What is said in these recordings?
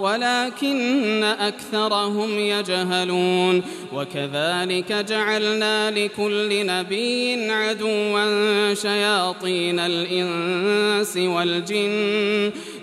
ولكن أكثرهم يجهلون. وكذلك جعلنا لكل نبي عدوا شياطين الإنس والجن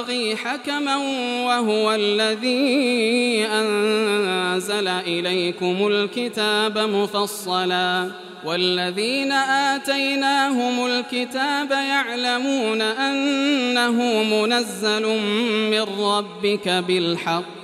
أبتغي حكما وهو الذي أنزل إليكم الكتاب مفصلا والذين آتيناهم الكتاب يعلمون أنه منزل من ربك بالحق